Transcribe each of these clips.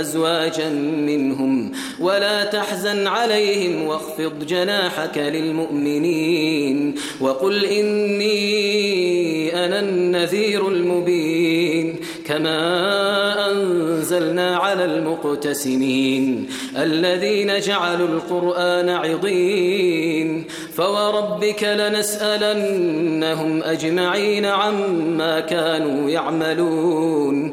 أزواجا منهم ولا تحزن عليهم واخفض جناحك للمؤمنين وقل إني أنا النذير المبين كما أنزلنا على المقتسمين الذين جعلوا القرآن عضين فوربك لنسألنهم أجمعين عما كانوا يعملون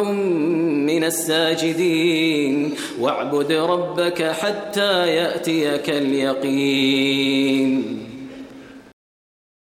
وكن من الساجدين واعبد ربك حتى يأتيك اليقين.